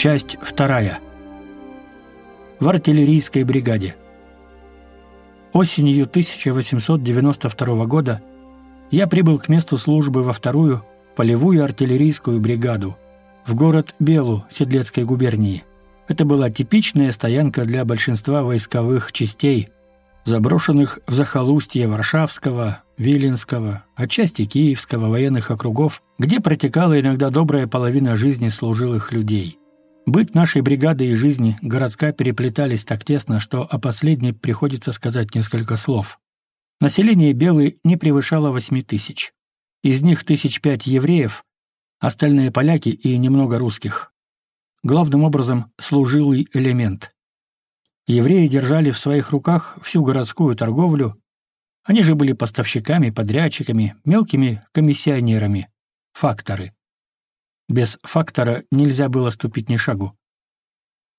Часть вторая. В артиллерийской бригаде. Осенью 1892 года я прибыл к месту службы во вторую полевую артиллерийскую бригаду в город Белу Седлецкой губернии. Это была типичная стоянка для большинства войсковых частей, заброшенных в захолустье Варшавского, Виленского, отчасти Киевского военных округов, где протекала иногда добрая половина жизни служилых людей. Быт нашей бригады и жизни городка переплетались так тесно, что о последней приходится сказать несколько слов. Население Белой не превышало 8 тысяч. Из них тысяч пять евреев, остальные поляки и немного русских. Главным образом служилый элемент. Евреи держали в своих руках всю городскую торговлю, они же были поставщиками, подрядчиками, мелкими комиссионерами, факторы. Без фактора нельзя было ступить ни шагу.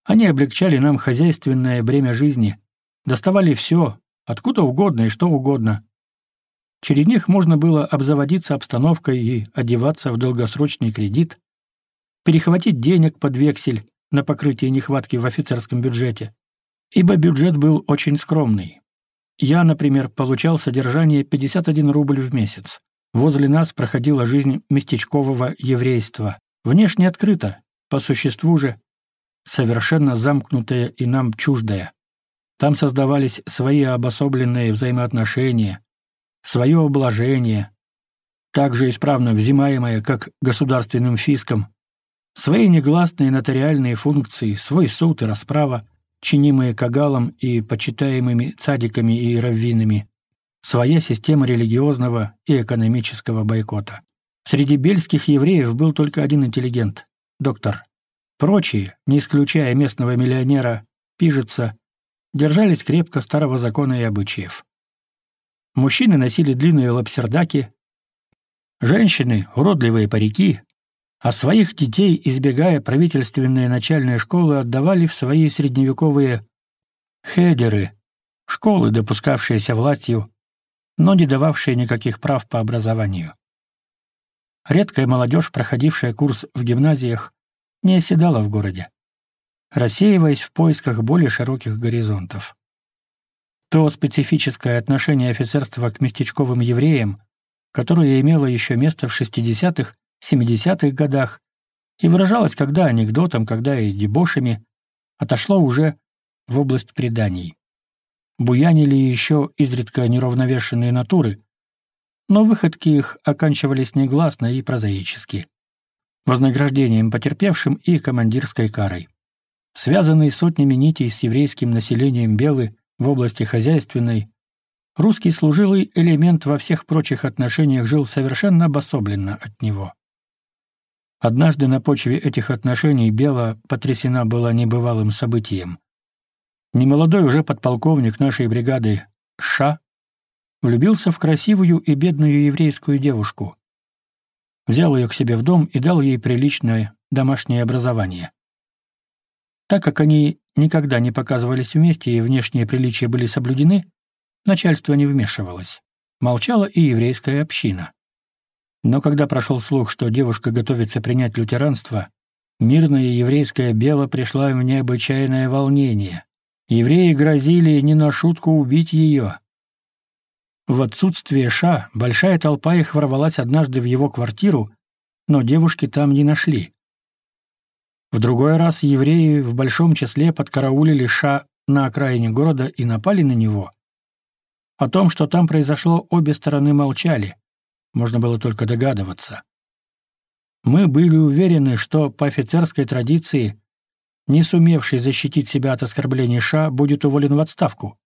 Они облегчали нам хозяйственное бремя жизни, доставали все, откуда угодно и что угодно. Через них можно было обзаводиться обстановкой и одеваться в долгосрочный кредит, перехватить денег под вексель на покрытие нехватки в офицерском бюджете, ибо бюджет был очень скромный. Я, например, получал содержание 51 рубль в месяц. Возле нас проходила жизнь местечкового еврейства. Внешне открыто, по существу же совершенно замкнутое и нам чуждое. Там создавались свои обособленные взаимоотношения, свое обложение, также исправно взимаемое как государственным фиском, свои негласные нотариальные функции, свой суд и расправа, чинимые кагалом и почитаемыми цадиками и раввинами своя система религиозного и экономического бойкота. Среди бельских евреев был только один интеллигент – доктор. Прочие, не исключая местного миллионера, пижица, держались крепко старого закона и обычаев. Мужчины носили длинные лапсердаки, женщины – уродливые парики, а своих детей, избегая правительственные начальные школы, отдавали в свои средневековые хедеры – школы, допускавшиеся властью но не дававшие никаких прав по образованию. Редкая молодежь, проходившая курс в гимназиях, не оседала в городе, рассеиваясь в поисках более широких горизонтов. То специфическое отношение офицерства к местечковым евреям, которое имело еще место в 60-х, 70-х годах и выражалось когда анекдотом, когда и дебошами, отошло уже в область преданий буянили еще изредка неравновешенные натуры, но выходки их оканчивались негласно и прозаически. Вознаграждением потерпевшим и командирской карой. связанные сотнями нитей с еврейским населением Белы в области хозяйственной, русский служилый элемент во всех прочих отношениях жил совершенно обособленно от него. Однажды на почве этих отношений Бела потрясена была небывалым событием — Немолодой уже подполковник нашей бригады Ша влюбился в красивую и бедную еврейскую девушку. Взял ее к себе в дом и дал ей приличное домашнее образование. Так как они никогда не показывались вместе и внешние приличия были соблюдены, начальство не вмешивалось. Молчала и еврейская община. Но когда прошел слух, что девушка готовится принять лютеранство, мирное еврейское бело пришло в необычайное волнение. Евреи грозили не на шутку убить ее. В отсутствие Ша большая толпа их ворвалась однажды в его квартиру, но девушки там не нашли. В другой раз евреи в большом числе подкараулили Ша на окраине города и напали на него. О том, что там произошло, обе стороны молчали. Можно было только догадываться. Мы были уверены, что по офицерской традиции не сумевший защитить себя от оскорблений Ша, будет уволен в отставку.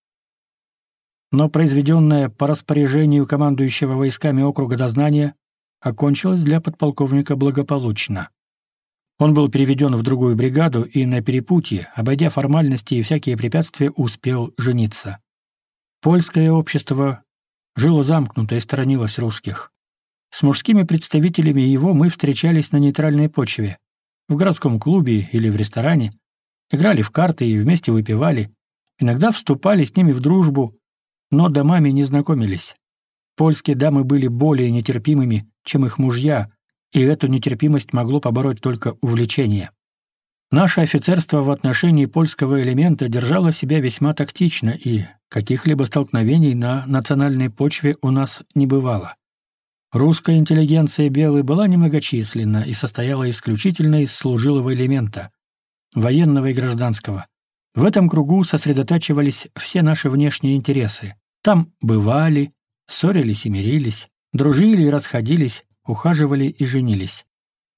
Но произведенное по распоряжению командующего войсками округа дознания окончилось для подполковника благополучно. Он был переведен в другую бригаду и на перепутье, обойдя формальности и всякие препятствия, успел жениться. Польское общество жило замкнуто и сторонилось русских. С мужскими представителями его мы встречались на нейтральной почве в городском клубе или в ресторане, играли в карты и вместе выпивали, иногда вступали с ними в дружбу, но домами не знакомились. Польские дамы были более нетерпимыми, чем их мужья, и эту нетерпимость могло побороть только увлечение. Наше офицерство в отношении польского элемента держало себя весьма тактично, и каких-либо столкновений на национальной почве у нас не бывало. Русская интеллигенция Белой была немногочисленна и состояла исключительно из служилого элемента – военного и гражданского. В этом кругу сосредотачивались все наши внешние интересы. Там бывали, ссорились и мирились, дружили и расходились, ухаживали и женились.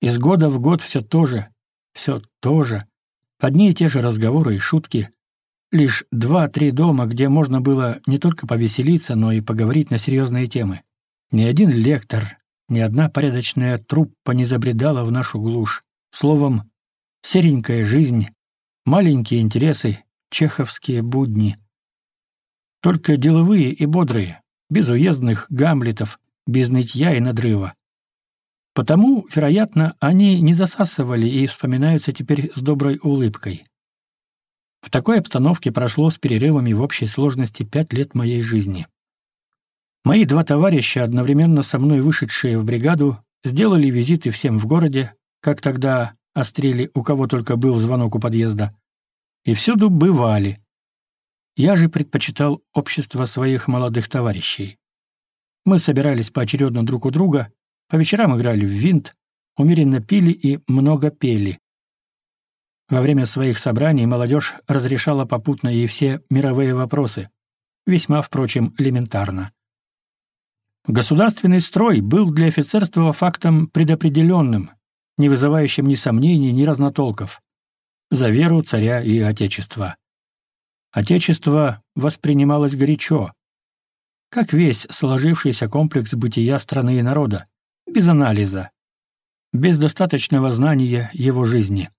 Из года в год все то же, все то же. Одни и те же разговоры и шутки. Лишь два-три дома, где можно было не только повеселиться, но и поговорить на серьезные темы. Ни один лектор, ни одна порядочная труппа не забредала в нашу глушь. Словом, серенькая жизнь, маленькие интересы, чеховские будни. Только деловые и бодрые, без уездных гамлетов, без нытья и надрыва. Потому, вероятно, они не засасывали и вспоминаются теперь с доброй улыбкой. В такой обстановке прошло с перерывами в общей сложности пять лет моей жизни. Мои два товарища, одновременно со мной вышедшие в бригаду, сделали визиты всем в городе, как тогда острели у кого только был звонок у подъезда, и всюду бывали. Я же предпочитал общество своих молодых товарищей. Мы собирались поочередно друг у друга, по вечерам играли в винт, умеренно пили и много пели. Во время своих собраний молодежь разрешала попутно и все мировые вопросы, весьма, впрочем, элементарно. Государственный строй был для офицерства фактом предопределенным, не вызывающим ни сомнений, ни разнотолков. За веру царя и отечества. Отечество воспринималось горячо, как весь сложившийся комплекс бытия страны и народа, без анализа, без достаточного знания его жизни.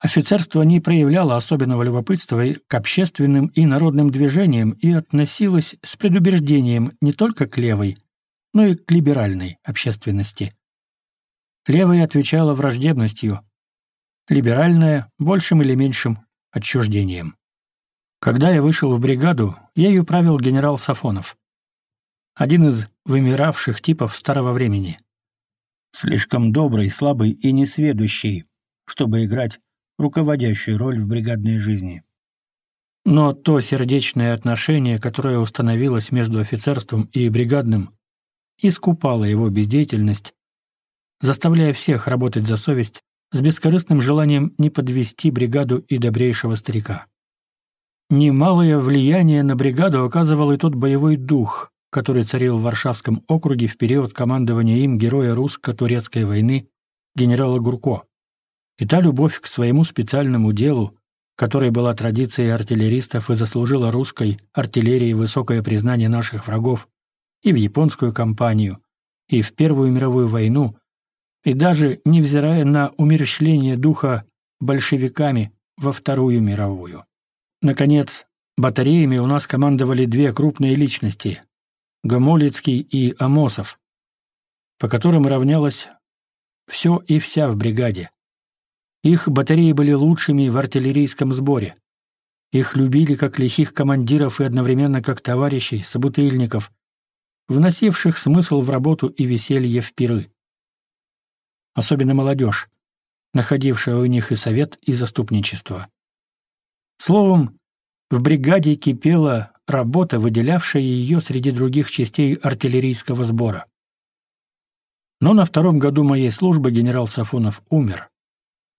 Офицерство не проявляло особенного любопытства к общественным и народным движениям и относилось с предубеждением не только к левой, но и к либеральной общественности. Левая отвечала враждебностью, либеральная – большим или меньшим отчуждением. Когда я вышел в бригаду, ею правил генерал Сафонов. Один из вымиравших типов старого времени. Слишком добрый, слабый и несведущий, чтобы играть руководящую роль в бригадной жизни. Но то сердечное отношение, которое установилось между офицерством и бригадным, искупала его бездеятельность, заставляя всех работать за совесть с бескорыстным желанием не подвести бригаду и добрейшего старика. Немалое влияние на бригаду оказывал и тот боевой дух, который царил в Варшавском округе в период командования им героя русско-турецкой войны генерала Гурко. И та любовь к своему специальному делу, которая была традицией артиллеристов и заслужила русской артиллерии высокое признание наших врагов, и в японскую компанию, и в Первую мировую войну, и даже невзирая на умерщвление духа большевиками во Вторую мировую. Наконец, батареями у нас командовали две крупные личности – Гомолицкий и Амосов, по которым равнялось все и вся в бригаде. Их батареи были лучшими в артиллерийском сборе. Их любили как лихих командиров и одновременно как товарищей, собутыльников, вносивших смысл в работу и веселье в пиры. Особенно молодежь, находившая у них и совет, и заступничество. Словом, в бригаде кипела работа, выделявшая ее среди других частей артиллерийского сбора. Но на втором году моей службы генерал Сафонов умер.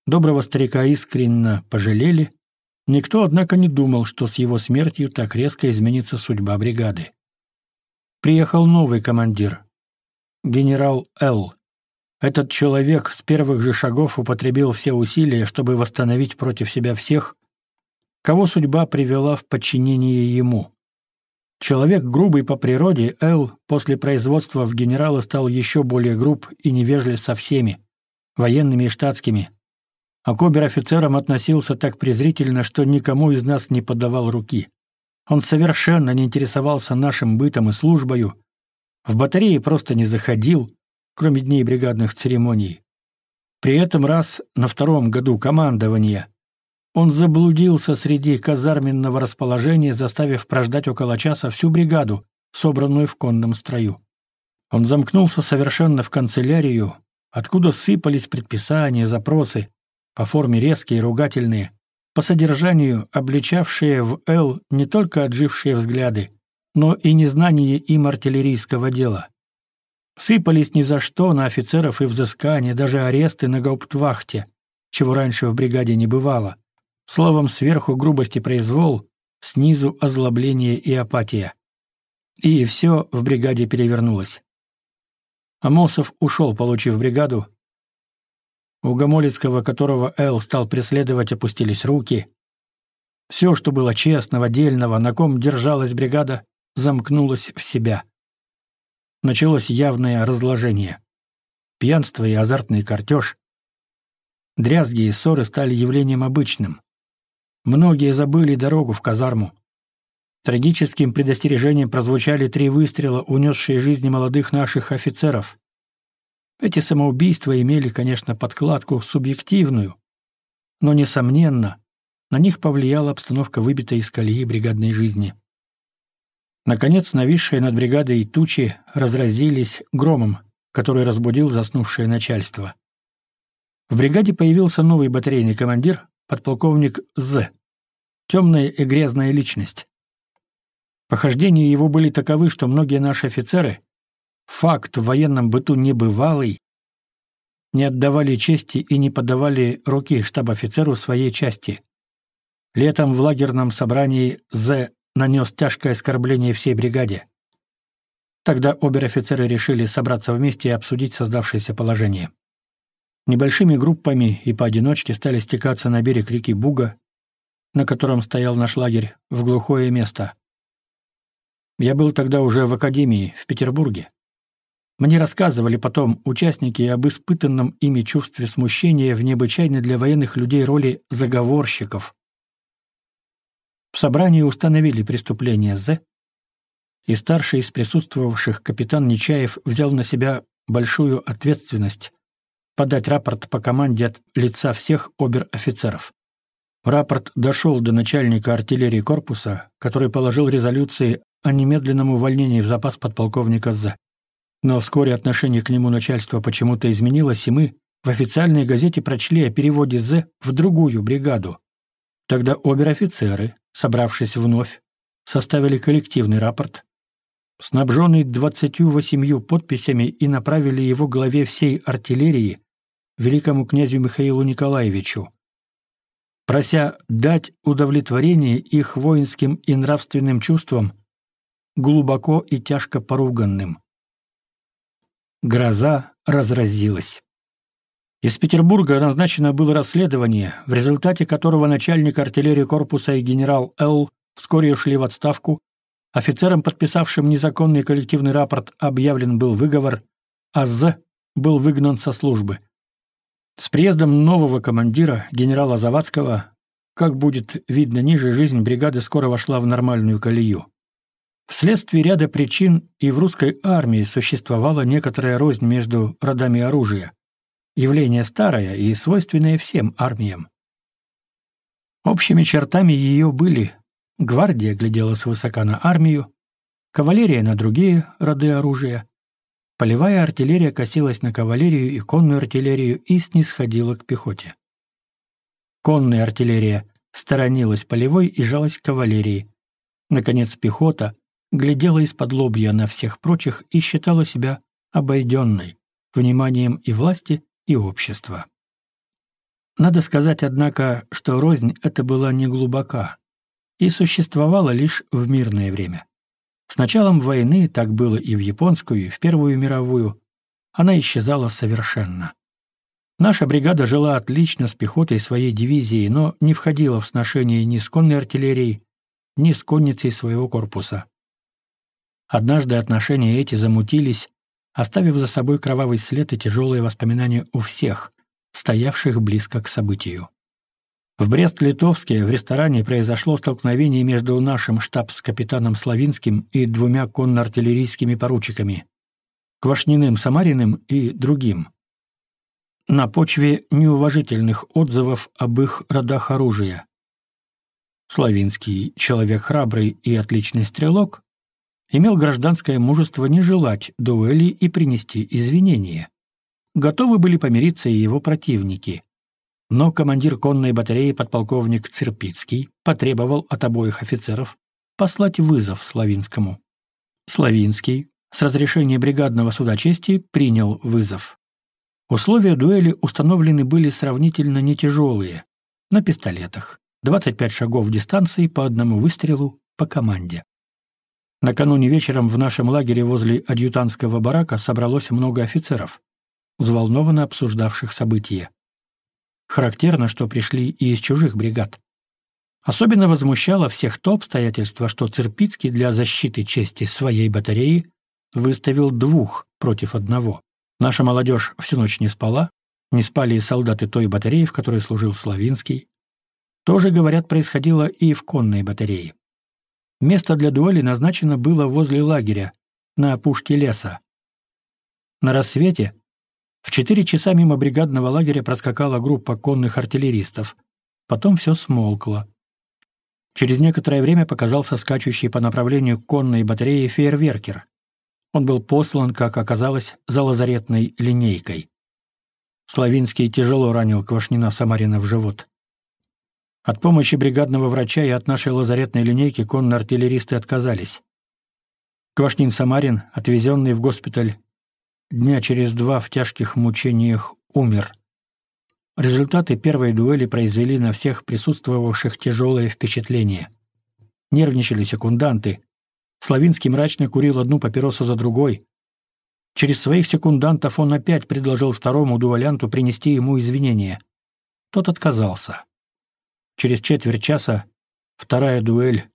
Доброго старика искренне пожалели. Никто, однако, не думал, что с его смертью так резко изменится судьба бригады. Приехал новый командир, генерал Л. Этот человек с первых же шагов употребил все усилия, чтобы восстановить против себя всех, кого судьба привела в подчинение ему. Человек грубый по природе, Л. после производства в генерала стал еще более груб и невежлив со всеми, военными и штатскими. А к офицерам относился так презрительно, что никому из нас не подавал руки. Он совершенно не интересовался нашим бытом и службою, в батареи просто не заходил, кроме дней бригадных церемоний. При этом раз на втором году командования он заблудился среди казарменного расположения, заставив прождать около часа всю бригаду, собранную в конном строю. Он замкнулся совершенно в канцелярию, откуда сыпались предписания, запросы, по форме резкие и ругательные по содержанию обличавшие в «Л» не только отжившие взгляды, но и незнание им артиллерийского дела. Сыпались ни за что на офицеров и взыскания, даже аресты на гауптвахте, чего раньше в бригаде не бывало. Словом, сверху грубости произвол, снизу озлобление и апатия. И все в бригаде перевернулось. Амосов ушел, получив бригаду, у Богомолецкого, которого Эл стал преследовать, опустились руки. Все, что было честного, дельного, на ком держалась бригада, замкнулось в себя. Началось явное разложение. Пьянство и азартный картеж. Дрязги и ссоры стали явлением обычным. Многие забыли дорогу в казарму. Трагическим предостережением прозвучали три выстрела, унесшие жизни молодых наших офицеров. Эти самоубийства имели, конечно, подкладку субъективную, но, несомненно, на них повлияла обстановка выбитой из колеи бригадной жизни. Наконец, нависшие над бригадой тучи разразились громом, который разбудил заснувшее начальство. В бригаде появился новый батарейный командир, подполковник З. Темная и грязная личность. Похождения его были таковы, что многие наши офицеры, факт в военном быту небывалый, не отдавали чести и не подавали руки штаб-офицеру своей части. Летом в лагерном собрании З нанес тяжкое оскорбление всей бригаде. Тогда обер-офицеры решили собраться вместе и обсудить создавшееся положение. Небольшими группами и поодиночке стали стекаться на берег реки Буга, на котором стоял наш лагерь, в глухое место. Я был тогда уже в академии, в Петербурге. Мне рассказывали потом участники об испытанном ими чувстве смущения в необычайной для военных людей роли заговорщиков. В собрании установили преступление З, и старший из присутствовавших капитан Нечаев взял на себя большую ответственность подать рапорт по команде от лица всех обер-офицеров. Рапорт дошел до начальника артиллерии корпуса, который положил резолюции о немедленном увольнении в запас подполковника З. Но вскоре отношение к нему начальства почему-то изменилось, и мы в официальной газете прочли о переводе «З» в другую бригаду. Тогда обер-офицеры, собравшись вновь, составили коллективный рапорт, снабженный восемью подписями и направили его главе всей артиллерии, великому князю Михаилу Николаевичу, прося дать удовлетворение их воинским и нравственным чувствам, глубоко и тяжко поруганным. Гроза разразилась. Из Петербурга назначено было расследование, в результате которого начальник артиллерии корпуса и генерал Л. вскоре ушли в отставку, офицерам, подписавшим незаконный коллективный рапорт, объявлен был выговор, а З. был выгнан со службы. С приездом нового командира, генерала Завадского, как будет видно ниже, жизнь бригады скоро вошла в нормальную колею. Вследствие ряда причин и в русской армии существовала некоторая рознь между родами оружия, явление старое и свойственное всем армиям. Общими чертами ее были гвардия глядела свысока на армию, кавалерия на другие роды оружия, полевая артиллерия косилась на кавалерию и конную артиллерию и снисходила к пехоте. Конная артиллерия сторонилась полевой и жалась к кавалерии. Наконец, пехота, глядела из-под лобья на всех прочих и считала себя обойденной вниманием и власти, и общества. Надо сказать, однако, что рознь эта была не глубока и существовала лишь в мирное время. С началом войны так было и в Японскую, и в Первую мировую. Она исчезала совершенно. Наша бригада жила отлично с пехотой своей дивизии, но не входила в сношение ни с конной артиллерией, ни с конницей своего корпуса. Однажды отношения эти замутились, оставив за собой кровавый след и тяжелые воспоминания у всех, стоявших близко к событию. В Брест-Литовске в ресторане произошло столкновение между нашим штабс-капитаном Славинским и двумя конно-артиллерийскими поручиками – Квашниным Самариным и другим – на почве неуважительных отзывов об их родах оружия. Славинский, человек храбрый и отличный стрелок, имел гражданское мужество не желать дуэли и принести извинения. Готовы были помириться и его противники. Но командир конной батареи подполковник Церпицкий потребовал от обоих офицеров послать вызов Славинскому. Славинский с разрешения бригадного суда чести принял вызов. Условия дуэли установлены были сравнительно нетяжелые, на пистолетах, 25 шагов дистанции по одному выстрелу по команде. Накануне вечером в нашем лагере возле адъютантского барака собралось много офицеров, взволнованно обсуждавших события. Характерно, что пришли и из чужих бригад. Особенно возмущало всех то обстоятельство, что Цирпицкий для защиты чести своей батареи выставил двух против одного. Наша молодежь всю ночь не спала, не спали и солдаты той батареи, в которой служил Славинский. То же, говорят, происходило и в конной батарее. Место для дуэли назначено было возле лагеря, на опушке леса. На рассвете в четыре часа мимо бригадного лагеря проскакала группа конных артиллеристов. Потом все смолкло. Через некоторое время показался скачущий по направлению конной батареи фейерверкер. Он был послан, как оказалось, за лазаретной линейкой. Славинский тяжело ранил Квашнина Самарина в живот. От помощи бригадного врача и от нашей лазаретной линейки конно-артиллеристы отказались. Квашнин-Самарин, отвезенный в госпиталь, дня через два в тяжких мучениях умер. Результаты первой дуэли произвели на всех присутствовавших тяжелое впечатление. Нервничали секунданты. Славинский мрачно курил одну папиросу за другой. Через своих секундантов он опять предложил второму дуэлянту принести ему извинения. Тот отказался. Через четверть часа вторая дуэль,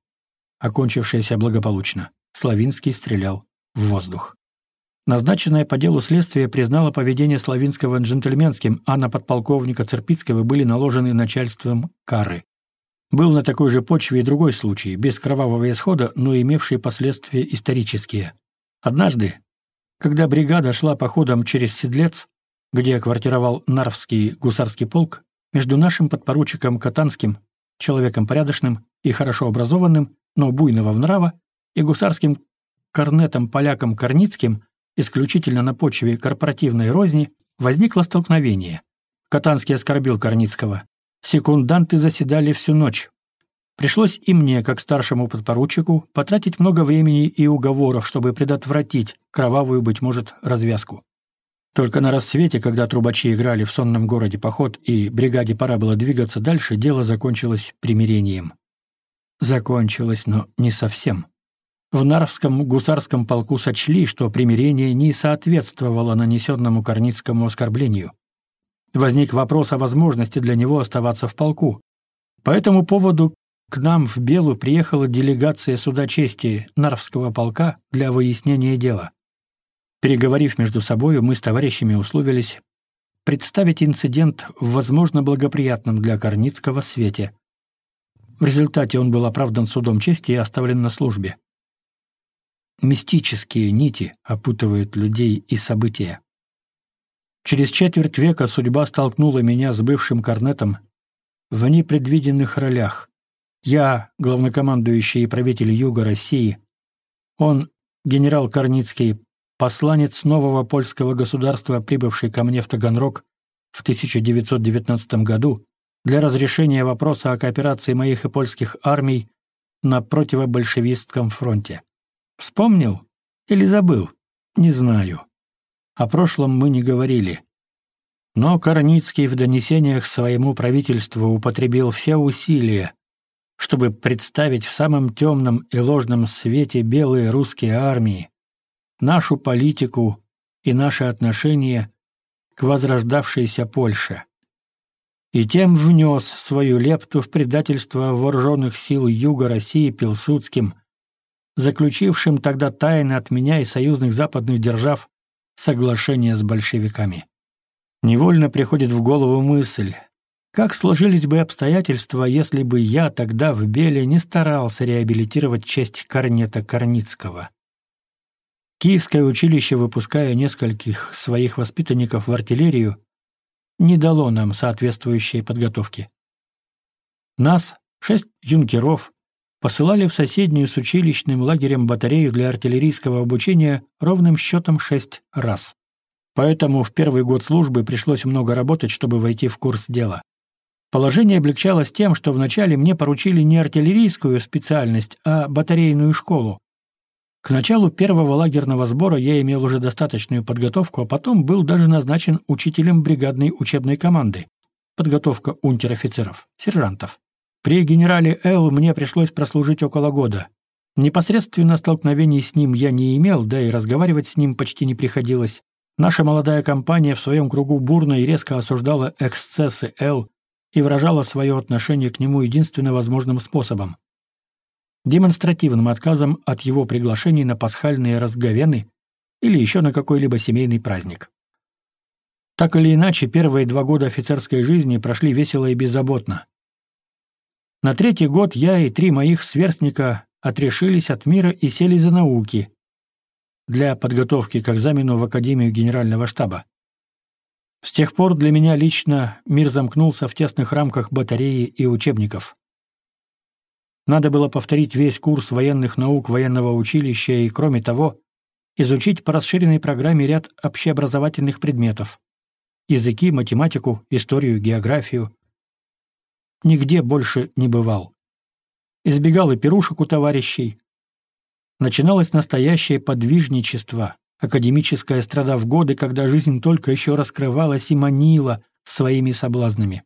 окончившаяся благополучно. Славинский стрелял в воздух. Назначенное по делу следствие признало поведение Славинского джентльменским, а на подполковника Церпицкого были наложены начальством кары. Был на такой же почве и другой случай, без кровавого исхода, но имевший последствия исторические. Однажды, когда бригада шла походом через Седлец, где квартировал Нарвский гусарский полк, между нашим подпоручиком Катанским человеком порядочным и хорошо образованным, но буйного нрава, и гусарским корнетом-поляком Корницким исключительно на почве корпоративной розни возникло столкновение. Катанский оскорбил Корницкого. Секунданты заседали всю ночь. Пришлось и мне, как старшему подпоручику, потратить много времени и уговоров, чтобы предотвратить кровавую, быть может, развязку. Только на рассвете, когда трубачи играли в сонном городе поход и бригаде пора было двигаться дальше, дело закончилось примирением. Закончилось, но не совсем. В Нарвском гусарском полку сочли, что примирение не соответствовало нанесенному Корницкому оскорблению. Возник вопрос о возможности для него оставаться в полку. По этому поводу к нам в Белу приехала делегация суда чести Нарвского полка для выяснения дела. Переговорив между собою, мы с товарищами условились представить инцидент в возможно благоприятном для Корницкого свете. В результате он был оправдан судом чести и оставлен на службе. Мистические нити опутывают людей и события. Через четверть века судьба столкнула меня с бывшим корнетом в непредвиденных ролях. Я — главнокомандующий и правитель Юга России. Он — генерал Корницкий, Посланец нового польского государства, прибывший ко мне в Таганрог в 1919 году для разрешения вопроса о кооперации моих и польских армий на противобольшевистском фронте. Вспомнил или забыл? Не знаю. О прошлом мы не говорили. Но Корницкий в донесениях своему правительству употребил все усилия, чтобы представить в самом темном и ложном свете белые русские армии, нашу политику и наши отношения к возрождавшейся Польше. И тем внес свою лепту в предательство вооруженных сил Юга России Пилсудским, заключившим тогда тайно от меня и союзных западных держав соглашение с большевиками. Невольно приходит в голову мысль, как сложились бы обстоятельства, если бы я тогда в Беле не старался реабилитировать честь Корнета Корницкого. Киевское училище, выпуская нескольких своих воспитанников в артиллерию, не дало нам соответствующей подготовки. Нас, шесть юнкеров, посылали в соседнюю с училищным лагерем батарею для артиллерийского обучения ровным счетом шесть раз. Поэтому в первый год службы пришлось много работать, чтобы войти в курс дела. Положение облегчалось тем, что вначале мне поручили не артиллерийскую специальность, а батарейную школу, к началу первого лагерного сбора я имел уже достаточную подготовку, а потом был даже назначен учителем бригадной учебной команды. Подготовка унтер-офицеров, сержантов. При генерале Л мне пришлось прослужить около года. Непосредственно столкновений с ним я не имел, да и разговаривать с ним почти не приходилось. Наша молодая компания в своем кругу бурно и резко осуждала эксцессы Л и выражала свое отношение к нему единственно возможным способом демонстративным отказом от его приглашений на пасхальные разговены или еще на какой-либо семейный праздник. Так или иначе, первые два года офицерской жизни прошли весело и беззаботно. На третий год я и три моих сверстника отрешились от мира и сели за науки для подготовки к экзамену в Академию Генерального штаба. С тех пор для меня лично мир замкнулся в тесных рамках батареи и учебников. Надо было повторить весь курс военных наук военного училища и, кроме того, изучить по расширенной программе ряд общеобразовательных предметов – языки, математику, историю, географию. Нигде больше не бывал. Избегал и пирушек у товарищей. Начиналось настоящее подвижничество, академическая страда в годы, когда жизнь только еще раскрывалась и манила своими соблазнами.